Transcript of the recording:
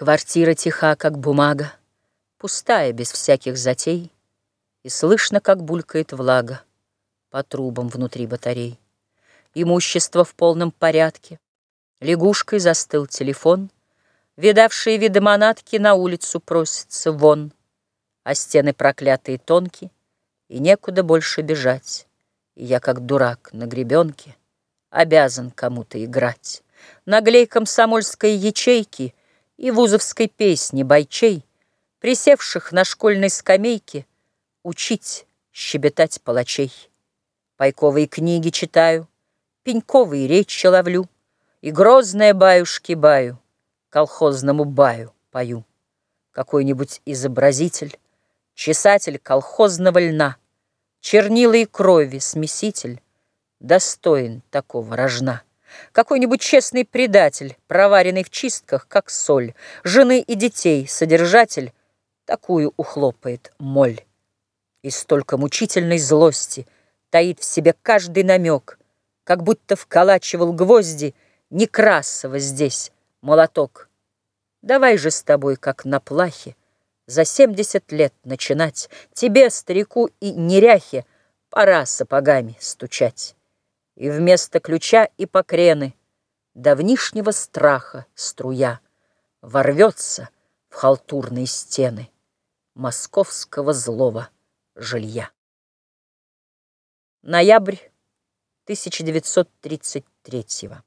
Квартира тиха, как бумага, Пустая, без всяких затей, И слышно, как булькает влага По трубам внутри батарей. Имущество в полном порядке, Лягушкой застыл телефон, Видавшие виды манатки На улицу просятся вон, А стены проклятые тонкие, И некуда больше бежать. И я, как дурак на гребенке, Обязан кому-то играть. Наглей комсомольской ячейки И вузовской песни бойчей, Присевших на школьной скамейке, Учить щебетать палачей. Пайковые книги читаю, Пеньковые речи ловлю, И грозное баюшки-баю Колхозному баю пою. Какой-нибудь изобразитель, Чесатель колхозного льна, Чернила и крови смеситель, Достоин такого рожна. Какой-нибудь честный предатель, Проваренный в чистках, как соль, Жены и детей содержатель, Такую ухлопает моль. И столько мучительной злости Таит в себе каждый намек, Как будто вколачивал гвозди Некрасово здесь молоток. Давай же с тобой, как на плахе, За семьдесят лет начинать Тебе, старику и неряхе, Пора сапогами стучать. И вместо ключа и покрены Давнишнего страха струя Ворвется в халтурные стены Московского злого жилья. Ноябрь 1933 -го.